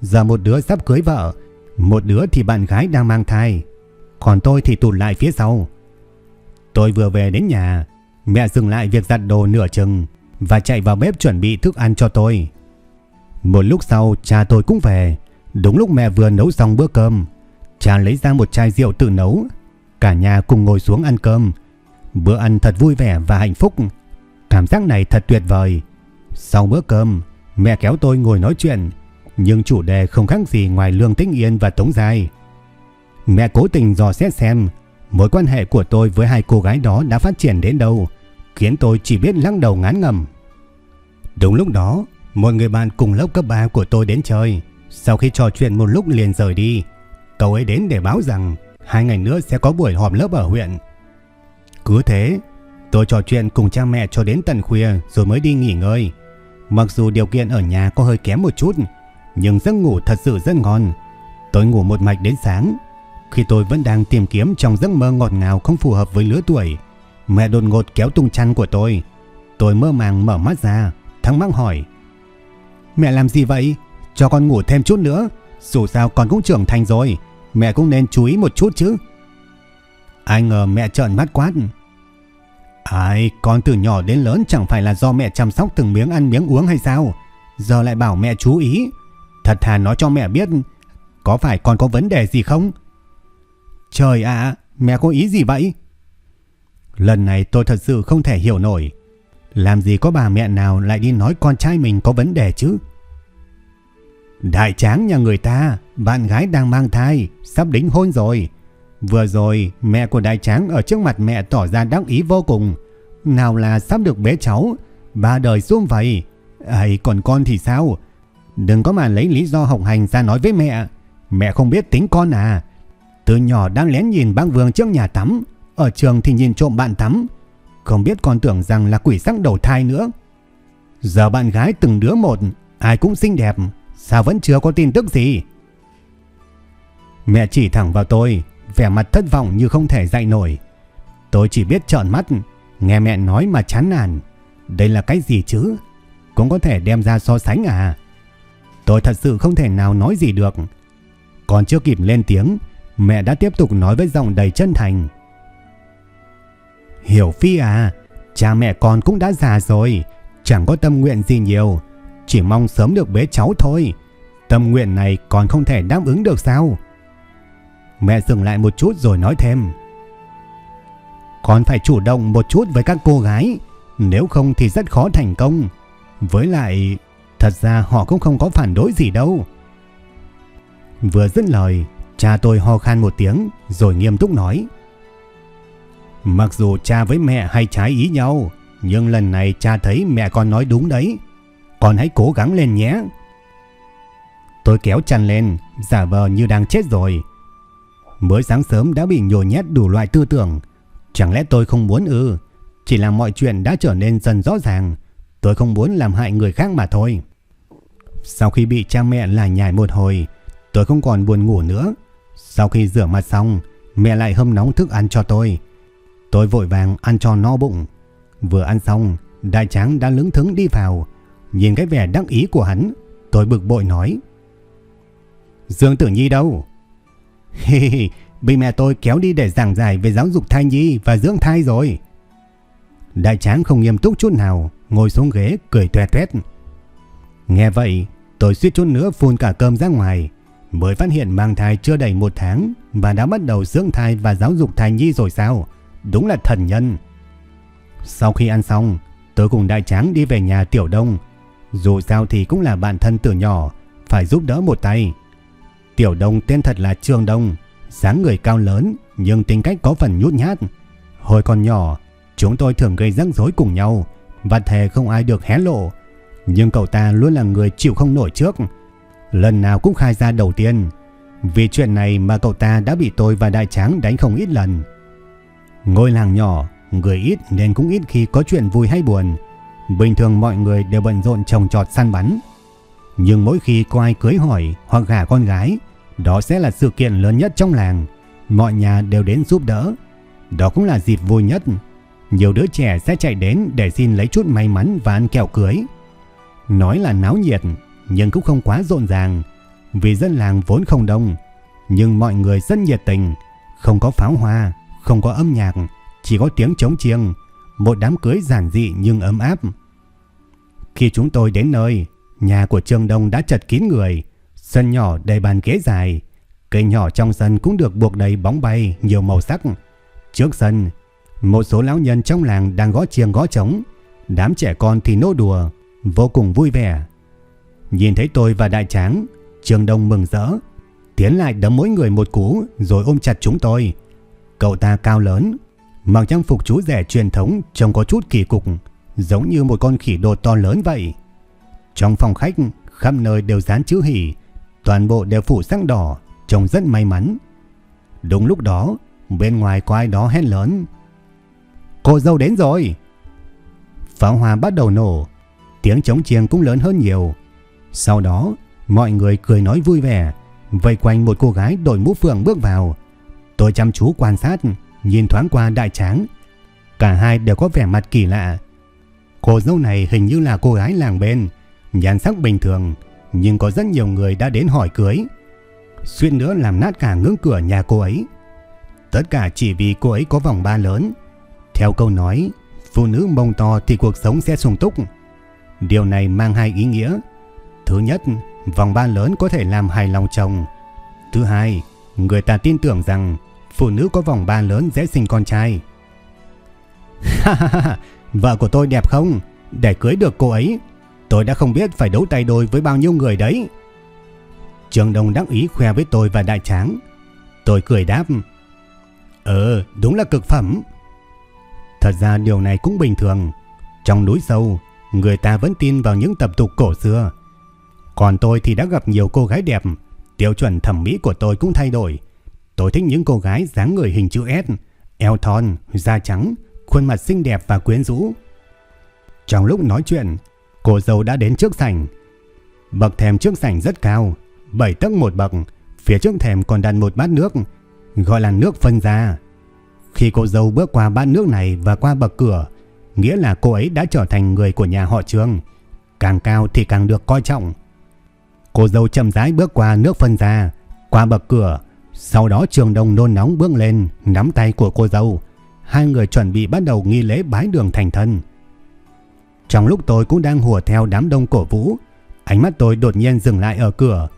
Giờ một đứa sắp cưới vợ, một đứa thì bạn gái đang mang thai, còn tôi thì tụt lại phía sau. Tôi vừa về đến nhà, mẹ dừng lại việc giặt đồ nửa chừng và chạy vào bếp chuẩn bị thức ăn cho tôi. Một lúc sau cha tôi cũng về, đúng lúc mẹ vừa nấu xong bữa cơm. Cha lấy ra một chai rượu tự nấu, cả nhà cùng ngồi xuống ăn cơm. Bữa ăn thật vui vẻ và hạnh phúc, cảm giác này thật tuyệt vời. Sau bữa cơm, mẹ kéo tôi ngồi nói chuyện, nhưng chủ đề không khác gì ngoài Lương Tĩnh Yên và Tống Giai. Mẹ cố tình dò xét xem mối quan hệ của tôi với hai cô gái đó đã phát triển đến đâu, khiến tôi chỉ biết lắc đầu ngán ngầm. Đúng lúc đó, một người bạn cùng lớp cấp 3 của tôi đến chơi. Sau khi trò chuyện một lúc liền rời đi, cậu ấy đến để báo rằng hai ngày nữa sẽ có buổi họp lớp ở huyện. Cứ thế, tôi trò chuyện cùng cha mẹ cho đến tận khuya rồi mới đi nghỉ ngơi. Mặc dù điều kiện ở nhà có hơi kém một chút, nhưng giấc ngủ thật sự rất ngon. Tôi ngủ một mạch đến sáng. Khi tôi vẫn đang tìm kiếm trong giấc mơ ngọt ngào không phù hợp với lứa tuổi, mẹ đột ngột kéo tung chăn của tôi. Tôi mơ màng mở mắt ra, thắc mắc hỏi. Mẹ làm gì vậy? Cho con ngủ thêm chút nữa. Dù sao con cũng trưởng thành rồi, mẹ cũng nên chú ý một chút chứ. Ai ngờ mẹ trợn mắt quát. Ai, con từ nhỏ đến lớn chẳng phải là do mẹ chăm sóc từng miếng ăn miếng uống hay sao? Giờ lại bảo mẹ chú ý. Thật thà nói cho mẹ biết có phải con có vấn đề gì không? Trời ạ, mẹ có ý gì vậy? Lần này tôi thật sự không thể hiểu nổi. Làm gì có bà mẹ nào lại đi nói con trai mình có vấn đề chứ? Đại tráng nhà người ta, bạn gái đang mang thai, sắp đính hôn rồi. Vừa rồi, mẹ của đại tráng ở trước mặt mẹ tỏ ra đắc ý vô cùng. Nào là sắp được bé cháu, ba đời xuống vậy. Ấy, còn con thì sao? Đừng có mà lấy lý do học hành ra nói với mẹ. Mẹ không biết tính con à. Từ nhỏ đang lén nhìn bác Vương trước nhà tắm. Ở trường thì nhìn trộm bạn tắm. Không biết con tưởng rằng là quỷ sắc đầu thai nữa. Giờ bạn gái từng đứa một, ai cũng xinh đẹp. Sao vẫn chưa có tin tức gì? Mẹ chỉ thẳng vào tôi, vẻ mặt thất vọng như không thể dạy nổi. Tôi chỉ biết trợn mắt, nghe mẹ nói mà chán nản. Đây là cái gì chứ? Cũng có thể đem ra so sánh à? Tôi thật sự không thể nào nói gì được. Còn chưa kịp lên tiếng, mẹ đã tiếp tục nói với giọng đầy chân thành. Hiểu Phi à, cha mẹ con cũng đã già rồi, chẳng có tâm nguyện gì nhiều, chỉ mong sớm được bế cháu thôi. Tâm nguyện này còn không thể đáp ứng được sao? Mẹ dừng lại một chút rồi nói thêm. Con phải chủ động một chút với các cô gái, nếu không thì rất khó thành công. Với lại, thật ra họ cũng không có phản đối gì đâu. Vừa dứt lời, cha tôi ho khan một tiếng rồi nghiêm túc nói. Mặc dù cha với mẹ hay trái ý nhau, nhưng lần này cha thấy mẹ con nói đúng đấy. Con hãy cố gắng lên nhé. Tôi kéo chăn lên, giả vờ như đang chết rồi. Mới sáng sớm đã bị nhồi nhét đủ loại tư tưởng. Chẳng lẽ tôi không muốn ư? Chỉ là mọi chuyện đã trở nên dần rõ ràng. Tôi không muốn làm hại người khác mà thôi. Sau khi bị cha mẹ lại nhảy một hồi, tôi không còn buồn ngủ nữa. Sau khi rửa mặt xong, mẹ lại hâm nóng thức ăn cho tôi. Tôi vội vàng ăn cho no bụng. Vừa ăn xong, đại tráng đã lững thững đi vào. Nhìn cái vẻ đắc ý của hắn, tôi bực bội nói. Dương Tử Nhi đâu? Hi hi, bị mẹ tôi kéo đi để giảng giải về giáo dục thai nhi và dưỡng thai rồi. Đại tráng không nghiêm túc chút nào, ngồi xuống ghế cười tuét tuét. Nghe vậy, tôi suýt chút nữa phun cả cơm ra ngoài. Mới phát hiện mang thai chưa đầy một tháng và đã bắt đầu dưỡng thai và giáo dục thai nhi rồi sao? Đúng là thần nhân. Sau khi ăn xong, tôi cùng đại tráng đi về nhà Tiểu Đông. Dù sao thì cũng là bạn thân từ nhỏ, phải giúp đỡ một tay. Tiểu Đông tên thật là Trương Đông, dáng người cao lớn nhưng tính cách có phần nhút nhát. Hồi còn nhỏ, chúng tôi thường gây rắc rối cùng nhau và thề không ai được hé lộ. Nhưng cậu ta luôn là người chịu không nổi trước. Lần nào cũng khai ra đầu tiên. Vì chuyện này mà cậu ta đã bị tôi và đại tráng đánh không ít lần. Ngôi làng nhỏ, người ít nên cũng ít khi có chuyện vui hay buồn. Bình thường mọi người đều bận rộn trồng trọt săn bắn. Nhưng mỗi khi có ai cưới hỏi hoặc gả con gái, đó sẽ là sự kiện lớn nhất trong làng. Mọi nhà đều đến giúp đỡ. Đó cũng là dịp vui nhất. Nhiều đứa trẻ sẽ chạy đến để xin lấy chút may mắn và ăn kẹo cưới. Nói là náo nhiệt, nhưng cũng không quá rộn ràng. Vì dân làng vốn không đông, nhưng mọi người rất nhiệt tình. Không có pháo hoa, không có âm nhạc, chỉ có tiếng trống chiêng. Một đám cưới giản dị nhưng ấm áp. Khi chúng tôi đến nơi, nhà của Trương Đông đã chật kín người. Sân nhỏ đầy bàn ghế dài. Cây nhỏ trong sân cũng được buộc đầy bóng bay nhiều màu sắc. Trước sân, một số lão nhân trong làng đang gõ chiêng gõ trống. Đám trẻ con thì nô đùa, vô cùng vui vẻ. Nhìn thấy tôi và đại tráng, Trương Đông mừng rỡ. Tiến lại đấm mỗi người một cú rồi ôm chặt chúng tôi. Cậu ta cao lớn, mặc trang phục chú rẻ truyền thống trông có chút kỳ cục, giống như một con khỉ đồ to lớn vậy. Trong phòng khách, khắp nơi đều dán chữ hỉ, toàn bộ đều phủ sắc đỏ, trông rất may mắn. Đúng lúc đó, bên ngoài có ai đó hét lớn. Cô dâu đến rồi! Pháo hoa bắt đầu nổ, tiếng trống chiêng cũng lớn hơn nhiều. Sau đó, mọi người cười nói vui vẻ, vây quanh một cô gái đội mũ phượng bước vào. Tôi chăm chú quan sát, nhìn thoáng qua đại tráng. Cả hai đều có vẻ mặt kỳ lạ. Cô dâu này hình như là cô gái làng bên, nhan sắc bình thường, nhưng có rất nhiều người đã đến hỏi cưới. xuyên nữa làm nát cả ngưỡng cửa nhà cô ấy. Tất cả chỉ vì cô ấy có vòng ba lớn. Theo câu nói, phụ nữ mông to thì cuộc sống sẽ sung túc. Điều này mang hai ý nghĩa. Thứ nhất, vòng ba lớn có thể làm hài lòng chồng. Thứ hai, người ta tin tưởng rằng phụ nữ có vòng ba lớn dễ sinh con trai. Ha ha ha, vợ của tôi đẹp không? Để cưới được cô ấy, tôi đã không biết phải đấu tay đôi với bao nhiêu người đấy. Trường Đông đắc ý khoe với tôi và đại tráng. Tôi cười đáp. Ờ, đúng là cực phẩm. Thật ra điều này cũng bình thường. Trong núi sâu, người ta vẫn tin vào những tập tục cổ xưa. Còn tôi thì đã gặp nhiều cô gái đẹp, tiêu chuẩn thẩm mỹ của tôi cũng thay đổi. Tôi thích những cô gái dáng người hình chữ S, eo thon, da trắng, khuôn mặt xinh đẹp và quyến rũ. Trong lúc nói chuyện, cô dâu đã đến trước sảnh. Bậc thềm trước sảnh rất cao, 7 tấc một bậc, phía trước thềm còn đặt một bát nước, gọi là nước phân ra. Khi cô dâu bước qua bát nước này và qua bậc cửa, nghĩa là cô ấy đã trở thành người của nhà họ Trương. Càng cao thì càng được coi trọng. Cô dâu chậm rãi bước qua nước phân ra, qua bậc cửa, sau đó Trường Đông nôn nóng bước lên, nắm tay của cô dâu. Hai người chuẩn bị bắt đầu nghi lễ bái đường thành thân. Trong lúc tôi cũng đang hùa theo đám đông cổ vũ, ánh mắt tôi đột nhiên dừng lại ở cửa.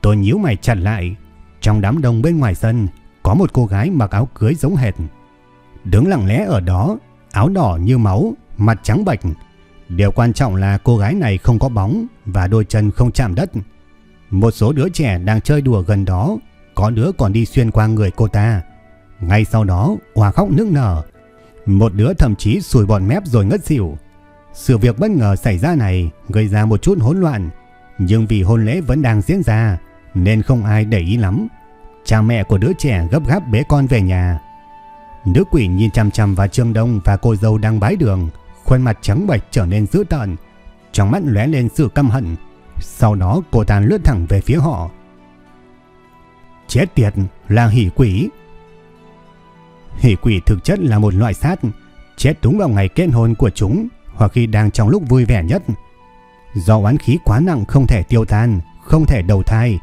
Tôi nhíu mày chặt lại. Trong đám đông bên ngoài sân, có một cô gái mặc áo cưới giống hệt. Đứng lặng lẽ ở đó, áo đỏ như máu, mặt trắng bệch. Điều quan trọng là cô gái này không có bóng và đôi chân không chạm đất. Một số đứa trẻ đang chơi đùa gần đó, có đứa còn đi xuyên qua người cô ta. Ngay sau đó, hòa khóc nức nở. Một đứa thậm chí sùi bọt mép rồi ngất xỉu. Sự việc bất ngờ xảy ra này gây ra một chút hỗn loạn, nhưng vì hôn lễ vẫn đang diễn ra nên không ai để ý lắm. Cha mẹ của đứa trẻ gấp gáp bế con về nhà. Nữ quỷ nhìn chăm chăm vào Trương Đông và cô dâu đang bái đường, khuôn mặt trắng bệch trở nên dữ tợn, trong mắt lóe lên sự căm hận. Sau đó cô ta lướt thẳng về phía họ. Chết tiệt là hỉ quỷ. Hỉ quỷ thực chất là một loại sát, chết đúng vào ngày kết hôn của chúng hoặc khi đang trong lúc vui vẻ nhất. Do oán khí quá nặng không thể tiêu tan, không thể đầu thai.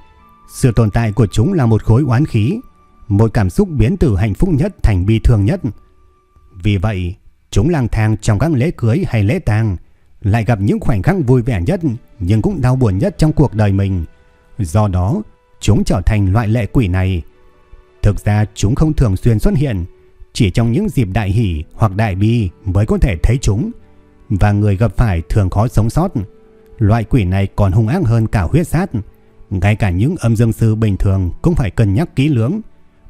Sự tồn tại của chúng là một khối oán khí, một cảm xúc biến từ hạnh phúc nhất thành bi thương nhất. Vì vậy, chúng lang thang trong các lễ cưới hay lễ tang, lại gặp những khoảnh khắc vui vẻ nhất nhưng cũng đau buồn nhất trong cuộc đời mình. Do đó, chúng trở thành loại lệ quỷ này. Thực ra chúng không thường xuyên xuất hiện, chỉ trong những dịp đại hỷ hoặc đại bi mới có thể thấy chúng, và người gặp phải thường khó sống sót. Loại quỷ này còn hung ác hơn cả huyết sát, ngay cả những âm dương sư bình thường cũng phải cân nhắc kỹ lưỡng.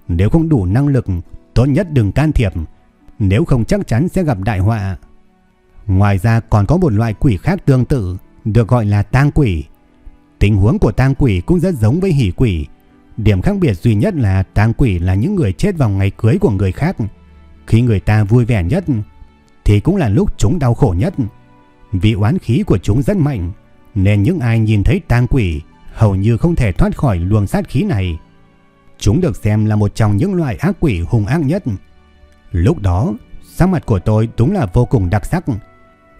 Nếu không đủ năng lực, tốt nhất đừng can thiệp, nếu không chắc chắn sẽ gặp đại họa. Ngoài ra còn có một loại quỷ khác tương tự, được gọi là tang quỷ. Tình huống của tang quỷ cũng rất giống với hỷ quỷ. Điểm khác biệt duy nhất là tang quỷ là những người chết vào ngày cưới của người khác. Khi người ta vui vẻ nhất thì cũng là lúc chúng đau khổ nhất. Vì oán khí của chúng rất mạnh nên những ai nhìn thấy tang quỷ hầu như không thể thoát khỏi luồng sát khí này. Chúng được xem là một trong những loại ác quỷ hung ác nhất. Lúc đó, sắc mặt của tôi đúng là vô cùng đặc sắc.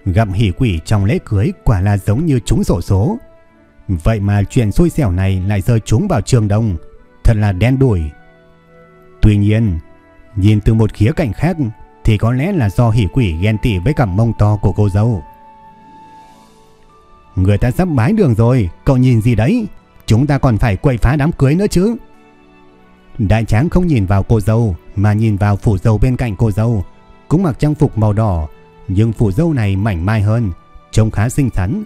Gặp hỷ quỷ trong lễ cưới quả là giống như chúng sổ số. Vậy mà chuyện xui xẻo này lại rơi chúng vào trường đông. Thật là đen đủi. Tuy nhiên, nhìn từ một khía cạnh khác thì có lẽ là do hỷ quỷ ghen tị với cặp mông to của cô dâu. Người ta sắp bái đường rồi, cậu nhìn gì đấy? Chúng ta còn phải quậy phá đám cưới nữa chứ. Đại tráng không nhìn vào cô dâu mà nhìn vào phủ dâu bên cạnh cô dâu, cũng mặc trang phục màu đỏ, nhưng phủ dâu này mảnh mai hơn, trông khá xinh xắn,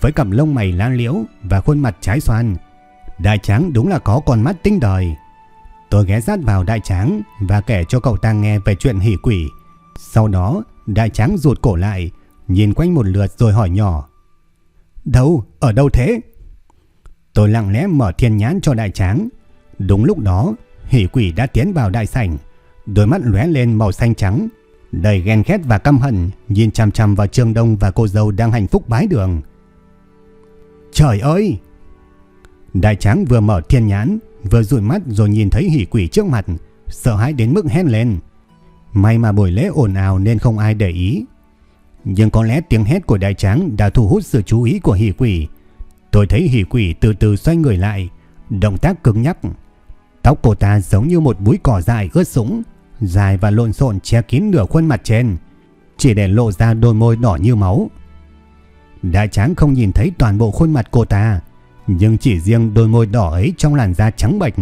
với cặp lông mày lan liễu và khuôn mặt trái xoan. Đại tráng đúng là có con mắt tinh đời. Tôi ghé sát vào đại tráng và kể cho cậu ta nghe về chuyện hỉ quỷ. Sau đó, đại tráng rụt cổ lại, nhìn quanh một lượt rồi hỏi nhỏ. Đâu? Ở đâu thế? Tôi lặng lẽ mở thiên nhãn cho đại tráng. Đúng lúc đó, hỷ quỷ đã tiến vào đại sảnh. Đôi mắt lóe lên màu xanh trắng. Đầy ghen ghét và căm hận, nhìn chằm chằm vào Trương Đông và cô dâu đang hạnh phúc bái đường. Trời ơi! Đại tráng vừa mở thiên nhãn, vừa rụi mắt rồi nhìn thấy hỷ quỷ trước mặt, sợ hãi đến mức hét lên. May mà buổi lễ ồn ào nên không ai để ý. Nhưng có lẽ tiếng hét của đại tráng đã thu hút sự chú ý của hỷ quỷ. Tôi thấy hỷ quỷ từ từ xoay người lại, động tác cứng nhắc. Tóc cô ta giống như một búi cỏ dài ướt sũng, dài và lộn xộn che kín nửa khuôn mặt trên, chỉ để lộ ra đôi môi đỏ như máu. Đại tráng không nhìn thấy toàn bộ khuôn mặt cô ta, nhưng chỉ riêng đôi môi đỏ ấy trong làn da trắng bệch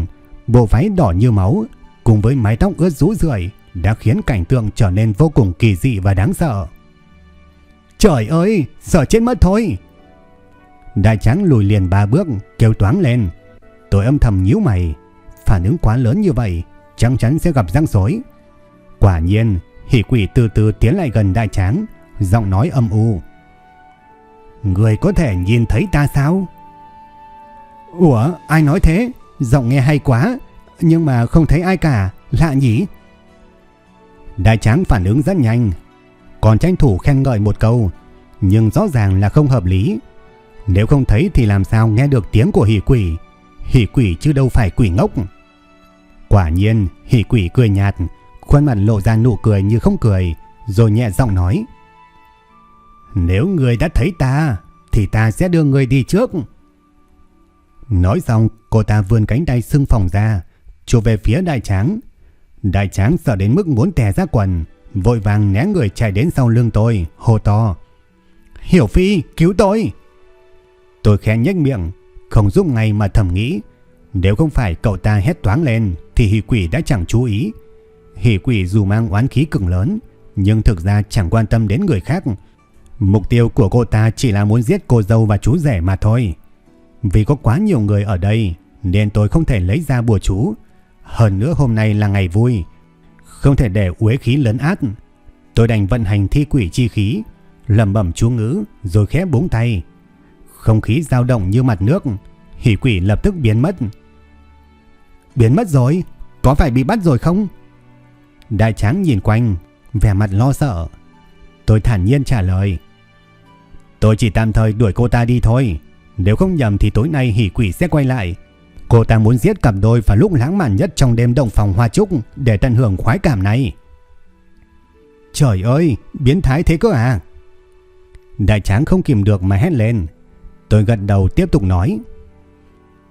bộ váy đỏ như máu cùng với mái tóc ướt rũ rượi đã khiến cảnh tượng trở nên vô cùng kỳ dị và đáng sợ. Trời ơi, sợ chết mất thôi. Đại tráng lùi liền ba bước, kêu toáng lên. Tôi âm thầm nhíu mày, phản ứng quá lớn như vậy, chắc chắn sẽ gặp răng rối. Quả nhiên, hỷ quỷ từ từ tiến lại gần đại tráng, giọng nói âm u. Người có thể nhìn thấy ta sao? Ủa, ai nói thế? Giọng nghe hay quá, nhưng mà không thấy ai cả, lạ nhỉ? Đại tráng phản ứng rất nhanh, còn tranh thủ khen ngợi một câu, nhưng rõ ràng là không hợp lý. Nếu không thấy thì làm sao nghe được tiếng của hỷ quỷ, hỷ quỷ chứ đâu phải quỷ ngốc. Quả nhiên, hỷ quỷ cười nhạt, khuôn mặt lộ ra nụ cười như không cười, rồi nhẹ giọng nói. Nếu người đã thấy ta, thì ta sẽ đưa người đi trước. Nói xong, cô ta vươn cánh tay xưng phòng ra, chụp về phía đại tráng. Đại tráng sợ đến mức muốn tè ra quần, vội vàng né người chạy đến sau lưng tôi, hô to. Hiểu Phi, cứu tôi! Tôi khẽ nhếch miệng, không giúp ngay mà thầm nghĩ. Nếu không phải cậu ta hét toáng lên, thì hỷ quỷ đã chẳng chú ý. Hỷ quỷ dù mang oán khí cực lớn, nhưng thực ra chẳng quan tâm đến người khác. Mục tiêu của cô ta chỉ là muốn giết cô dâu và chú rể mà thôi. Vì có quá nhiều người ở đây, nên tôi không thể lấy ra bùa chú. Hơn nữa hôm nay là ngày vui, không thể để uế khí lớn át. Tôi đành vận hành thi quỷ chi khí, lầm bẩm chú ngữ rồi khép búng tay. Không khí dao động như mặt nước, hỷ quỷ lập tức biến mất. Biến mất rồi, có phải bị bắt rồi không? Đại tráng nhìn quanh, vẻ mặt lo sợ. Tôi thản nhiên trả lời. Tôi chỉ tạm thời đuổi cô ta đi thôi. Nếu không nhầm thì tối nay hỷ quỷ sẽ quay lại. Cô ta muốn giết cặp đôi vào lúc lãng mạn nhất trong đêm động phòng hoa trúc để tận hưởng khoái cảm này. Trời ơi, biến thái thế cơ à? Đại tráng không kìm được mà hét lên. Tôi gật đầu tiếp tục nói.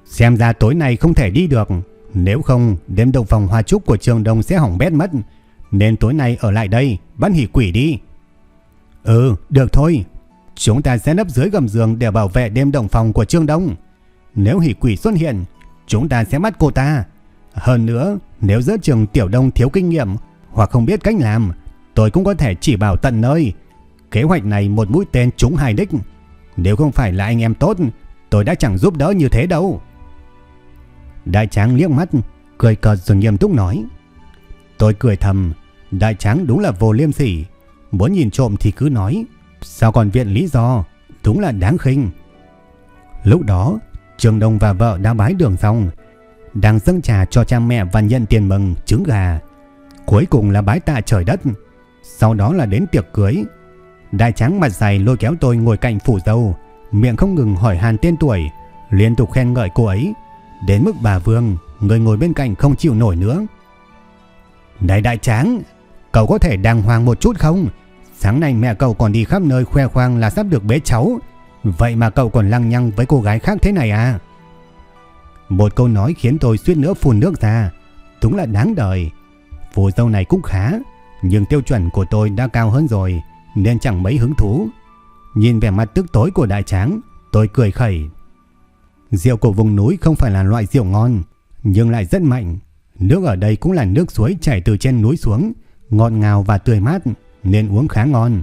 Xem ra tối nay không thể đi được. Nếu không, đêm động phòng hoa trúc của trường đông sẽ hỏng bét mất. Nên tối nay ở lại đây, bắt hỷ quỷ đi. Ừ, được thôi. Chúng ta sẽ nấp dưới gầm giường để bảo vệ đêm động phòng của Trương Đông. Nếu hỷ quỷ xuất hiện, chúng ta sẽ bắt cô ta. Hơn nữa, nếu giữa trường Tiểu Đông thiếu kinh nghiệm hoặc không biết cách làm, tôi cũng có thể chỉ bảo tận nơi. Kế hoạch này một mũi tên trúng hai đích. Nếu không phải là anh em tốt, tôi đã chẳng giúp đỡ như thế đâu. Đại tráng liếc mắt, cười cợt rồi nghiêm túc nói. Tôi cười thầm, đại tráng đúng là vô liêm sỉ. Muốn nhìn trộm thì cứ nói, sao còn viện lý do, đúng là đáng khinh. Lúc đó, Trường Đông và vợ đã bái đường xong, đang dâng trà cho cha mẹ và nhận tiền mừng trứng gà. Cuối cùng là bái tạ trời đất, sau đó là đến tiệc cưới. Đại tráng mặt dày lôi kéo tôi ngồi cạnh phủ dâu, miệng không ngừng hỏi hàn tên tuổi, liên tục khen ngợi cô ấy, đến mức bà Vương, người ngồi bên cạnh không chịu nổi nữa. Này đại tráng, cậu có thể đàng hoàng một chút không? Sáng nay mẹ cậu còn đi khắp nơi khoe khoang là sắp được bế cháu, Vậy mà cậu còn lăng nhăng với cô gái khác thế này à? Một câu nói khiến tôi suýt nữa phun nước ra. Đúng là đáng đời. Phù dâu này cũng khá, nhưng tiêu chuẩn của tôi đã cao hơn rồi, nên chẳng mấy hứng thú. Nhìn vẻ mặt tức tối của đại tráng, tôi cười khẩy. Rượu của vùng núi không phải là loại rượu ngon, nhưng lại rất mạnh. Nước ở đây cũng là nước suối chảy từ trên núi xuống, ngọt ngào và tươi mát, nên uống khá ngon.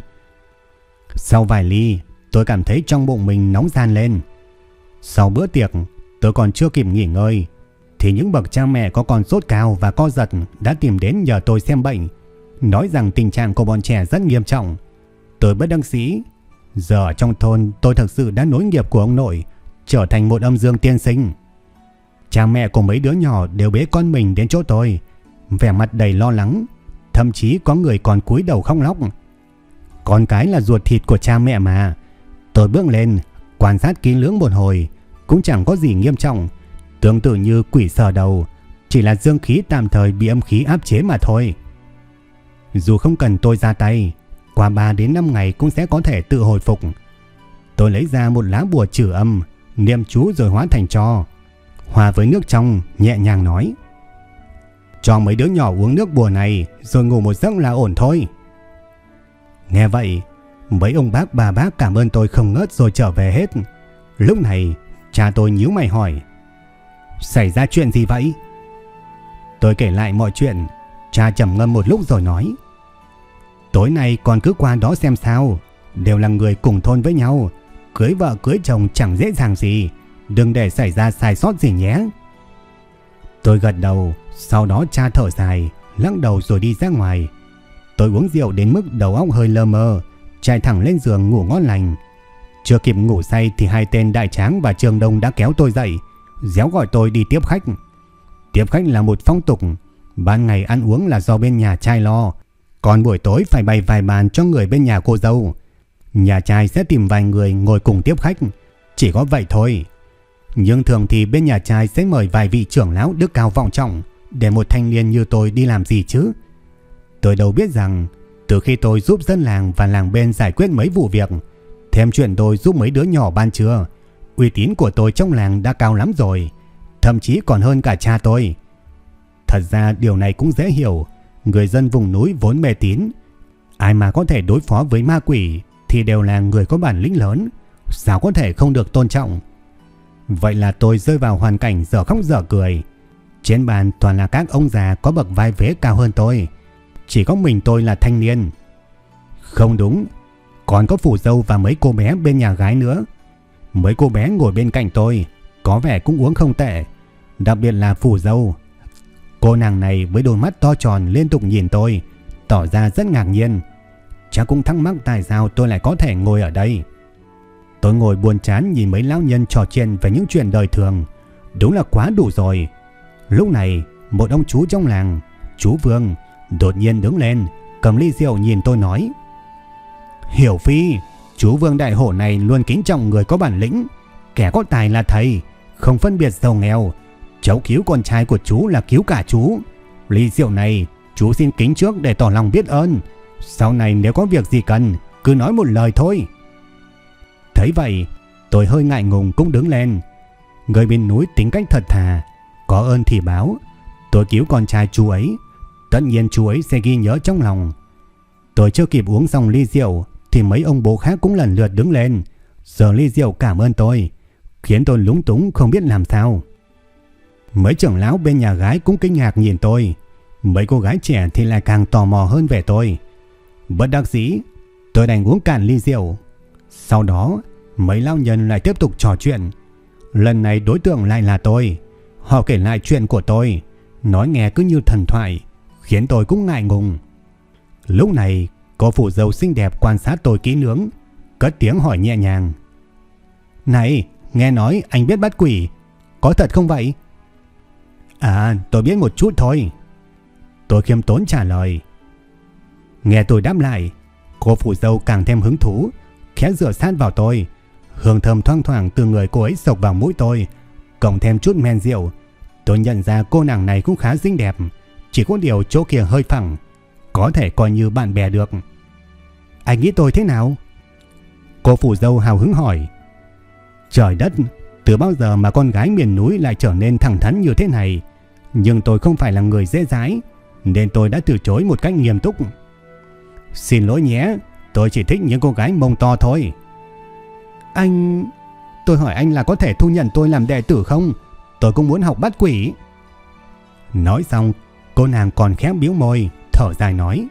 Sau vài ly, tôi cảm thấy trong bụng mình nóng gian lên. Sau bữa tiệc, tôi còn chưa kịp nghỉ ngơi, thì những bậc cha mẹ có con sốt cao và co giật đã tìm đến nhờ tôi xem bệnh, nói rằng tình trạng của bọn trẻ rất nghiêm trọng. Tôi bất đăng sĩ, giờ trong thôn tôi thật sự đã nối nghiệp của ông nội, trở thành một âm dương tiên sinh. Cha mẹ của mấy đứa nhỏ đều bế con mình đến chỗ tôi, vẻ mặt đầy lo lắng, thậm chí có người còn cúi đầu khóc lóc. Con cái là ruột thịt của cha mẹ mà, Tôi bước lên, quan sát kỹ lưỡng một hồi, cũng chẳng có gì nghiêm trọng, tương tự như quỷ sờ đầu, chỉ là dương khí tạm thời bị âm khí áp chế mà thôi. Dù không cần tôi ra tay, qua 3 đến 5 ngày cũng sẽ có thể tự hồi phục. Tôi lấy ra một lá bùa trừ âm, niệm chú rồi hóa thành cho. Hòa với nước trong, nhẹ nhàng nói. Cho mấy đứa nhỏ uống nước bùa này rồi ngủ một giấc là ổn thôi. Nghe vậy, Mấy ông bác bà bác cảm ơn tôi không ngớt rồi trở về hết. Lúc này, cha tôi nhíu mày hỏi. Xảy ra chuyện gì vậy? Tôi kể lại mọi chuyện, cha trầm ngâm một lúc rồi nói. Tối nay con cứ qua đó xem sao, đều là người cùng thôn với nhau, cưới vợ cưới chồng chẳng dễ dàng gì, đừng để xảy ra sai sót gì nhé. Tôi gật đầu, sau đó cha thở dài, lắc đầu rồi đi ra ngoài. Tôi uống rượu đến mức đầu óc hơi lơ mơ, chạy thẳng lên giường ngủ ngon lành. Chưa kịp ngủ say thì hai tên đại tráng và trường đông đã kéo tôi dậy, déo gọi tôi đi tiếp khách. Tiếp khách là một phong tục, ban ngày ăn uống là do bên nhà trai lo, còn buổi tối phải bày vài bàn cho người bên nhà cô dâu. Nhà trai sẽ tìm vài người ngồi cùng tiếp khách, chỉ có vậy thôi. Nhưng thường thì bên nhà trai sẽ mời vài vị trưởng lão đức cao vọng trọng để một thanh niên như tôi đi làm gì chứ. Tôi đâu biết rằng từ khi tôi giúp dân làng và làng bên giải quyết mấy vụ việc, thêm chuyện tôi giúp mấy đứa nhỏ ban trưa, uy tín của tôi trong làng đã cao lắm rồi, thậm chí còn hơn cả cha tôi. Thật ra điều này cũng dễ hiểu, người dân vùng núi vốn mê tín, ai mà có thể đối phó với ma quỷ thì đều là người có bản lĩnh lớn, sao có thể không được tôn trọng. Vậy là tôi rơi vào hoàn cảnh giờ khóc giờ cười. Trên bàn toàn là các ông già có bậc vai vế cao hơn tôi. Chỉ có mình tôi là thanh niên. Không đúng, còn có phù dâu và mấy cô bé bên nhà gái nữa. Mấy cô bé ngồi bên cạnh tôi, có vẻ cũng uống không tệ. Đặc biệt là phù dâu. Cô nàng này với đôi mắt to tròn liên tục nhìn tôi, tỏ ra rất ngạc nhiên. Chắc cũng thắc mắc tại sao tôi lại có thể ngồi ở đây. Tôi ngồi buồn chán nhìn mấy lão nhân trò chuyện về những chuyện đời thường. Đúng là quá đủ rồi. Lúc này, một ông chú trong làng, chú Vương, đột nhiên đứng lên, cầm ly rượu nhìn tôi nói. Hiểu Phi, chú Vương Đại Hổ này luôn kính trọng người có bản lĩnh. Kẻ có tài là thầy, không phân biệt giàu nghèo. Cháu cứu con trai của chú là cứu cả chú. Ly rượu này, chú xin kính trước để tỏ lòng biết ơn. Sau này nếu có việc gì cần, cứ nói một lời thôi. Thấy vậy, tôi hơi ngại ngùng cũng đứng lên. Người bên núi tính cách thật thà, có ơn thì báo. Tôi cứu con trai chú ấy, tất nhiên chú ấy sẽ ghi nhớ trong lòng. Tôi chưa kịp uống xong ly rượu thì mấy ông bố khác cũng lần lượt đứng lên. Giờ ly rượu cảm ơn tôi, khiến tôi lúng túng không biết làm sao. Mấy trưởng lão bên nhà gái cũng kinh ngạc nhìn tôi. Mấy cô gái trẻ thì lại càng tò mò hơn về tôi. Bất đắc dĩ, tôi đành uống cạn ly rượu. Sau đó, mấy lao nhân lại tiếp tục trò chuyện. Lần này đối tượng lại là tôi. Họ kể lại chuyện của tôi, nói nghe cứ như thần thoại, khiến tôi cũng ngại ngùng. Lúc này, cô phụ dâu xinh đẹp quan sát tôi kỹ lưỡng, cất tiếng hỏi nhẹ nhàng. Này, nghe nói anh biết bắt quỷ, có thật không vậy? À, tôi biết một chút thôi. Tôi khiêm tốn trả lời. Nghe tôi đáp lại, cô phụ dâu càng thêm hứng thú, khẽ rửa sát vào tôi. Hương thơm thoang thoảng từ người cô ấy sộc vào mũi tôi, cộng thêm chút men rượu. Tôi nhận ra cô nàng này cũng khá xinh đẹp, chỉ có điều chỗ kia hơi phẳng, có thể coi như bạn bè được. Anh nghĩ tôi thế nào? Cô phụ dâu hào hứng hỏi. Trời đất, từ bao giờ mà con gái miền núi lại trở nên thẳng thắn như thế này? Nhưng tôi không phải là người dễ dãi, nên tôi đã từ chối một cách nghiêm túc. Xin lỗi nhé, tôi chỉ thích những cô gái mông to thôi. Anh... Tôi hỏi anh là có thể thu nhận tôi làm đệ tử không? Tôi cũng muốn học bắt quỷ. Nói xong, cô nàng còn khép biếu môi, thở dài nói.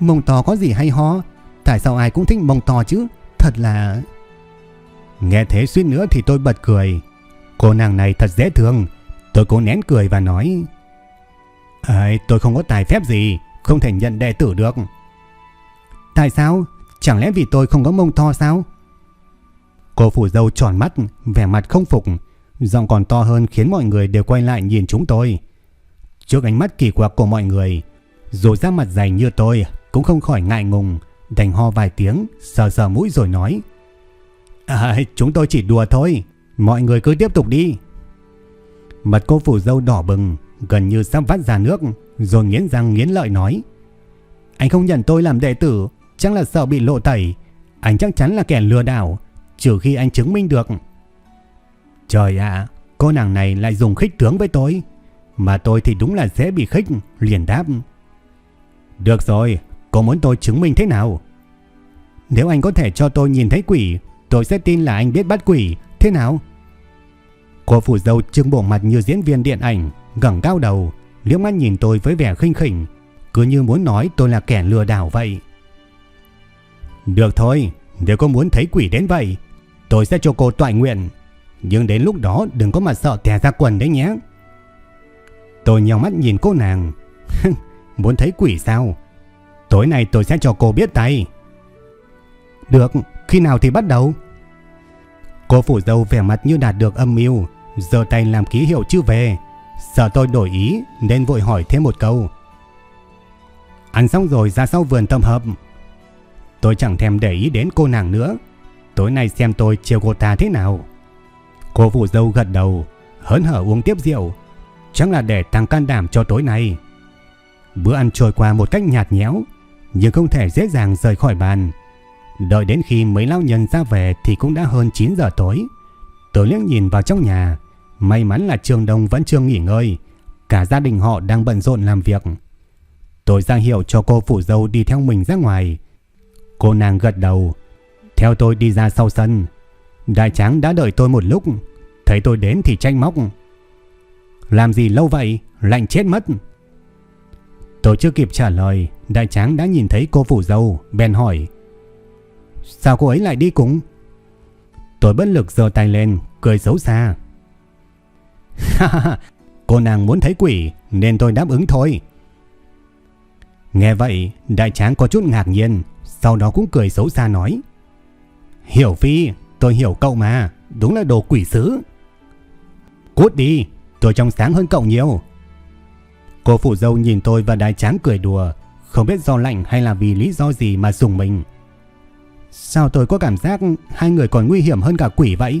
Mông to có gì hay ho? Tại sao ai cũng thích mông to chứ? Thật là... Nghe thế suýt nữa thì tôi bật cười. Cô nàng này thật dễ thương. Tôi cố nén cười và nói... À, tôi không có tài phép gì, không thể nhận đệ tử được. Tại sao? Chẳng lẽ vì tôi không có mông to sao? Cô phủ dâu tròn mắt, vẻ mặt không phục, giọng còn to hơn khiến mọi người đều quay lại nhìn chúng tôi. Trước ánh mắt kỳ quặc của mọi người, dù ra mặt dày như tôi cũng không khỏi ngại ngùng, đành ho vài tiếng, sờ sờ mũi rồi nói. À, chúng tôi chỉ đùa thôi, mọi người cứ tiếp tục đi. Mặt cô phủ dâu đỏ bừng, gần như sắp vắt ra nước, rồi nghiến răng nghiến lợi nói. Anh không nhận tôi làm đệ tử, chắc là sợ bị lộ tẩy. Anh chắc chắn là kẻ lừa đảo, trừ khi anh chứng minh được. Trời ạ, cô nàng này lại dùng khích tướng với tôi. Mà tôi thì đúng là dễ bị khích, liền đáp. Được rồi, cô muốn tôi chứng minh thế nào? Nếu anh có thể cho tôi nhìn thấy quỷ, tôi sẽ tin là anh biết bắt quỷ, thế nào? Cô phụ dâu trưng bộ mặt như diễn viên điện ảnh, Gẳng cao đầu, liếc mắt nhìn tôi với vẻ khinh khỉnh, cứ như muốn nói tôi là kẻ lừa đảo vậy. Được thôi, nếu cô muốn thấy quỷ đến vậy, tôi sẽ cho cô tọa nguyện. Nhưng đến lúc đó đừng có mà sợ tè ra quần đấy nhé. Tôi nhào mắt nhìn cô nàng. muốn thấy quỷ sao? Tối nay tôi sẽ cho cô biết tay. Được, khi nào thì bắt đầu? Cô phủ dâu vẻ mặt như đạt được âm mưu, giơ tay làm ký hiệu chữ về. Sợ tôi đổi ý nên vội hỏi thêm một câu. Ăn xong rồi ra sau vườn tâm hợp. Tôi chẳng thèm để ý đến cô nàng nữa. Tối nay xem tôi chiều cô ta thế nào. Cô phủ dâu gật đầu, hớn hở uống tiếp rượu. Chắc là để tăng can đảm cho tối nay. Bữa ăn trôi qua một cách nhạt nhẽo, nhưng không thể dễ dàng rời khỏi bàn. Đợi đến khi mấy lao nhân ra về thì cũng đã hơn 9 giờ tối. Tôi liếc nhìn vào trong nhà, may mắn là Trường Đông vẫn chưa nghỉ ngơi, cả gia đình họ đang bận rộn làm việc. Tôi ra hiệu cho cô phụ dâu đi theo mình ra ngoài. Cô nàng gật đầu, theo tôi đi ra sau sân. Đại tráng đã đợi tôi một lúc, thấy tôi đến thì tranh móc. Làm gì lâu vậy, lạnh chết mất. Tôi chưa kịp trả lời, đại tráng đã nhìn thấy cô phủ dâu, bèn hỏi. Sao cô ấy lại đi cùng? Tôi bất lực giơ tay lên, cười xấu xa. Ha ha, cô nàng muốn thấy quỷ nên tôi đáp ứng thôi. Nghe vậy, đại tráng có chút ngạc nhiên, sau đó cũng cười xấu xa nói. Hiểu Phi, tôi hiểu cậu mà, đúng là đồ quỷ sứ. Cút đi, tôi trong sáng hơn cậu nhiều. Cô phụ dâu nhìn tôi và đại tráng cười đùa, không biết do lạnh hay là vì lý do gì mà dùng mình. Sao tôi có cảm giác hai người còn nguy hiểm hơn cả quỷ vậy?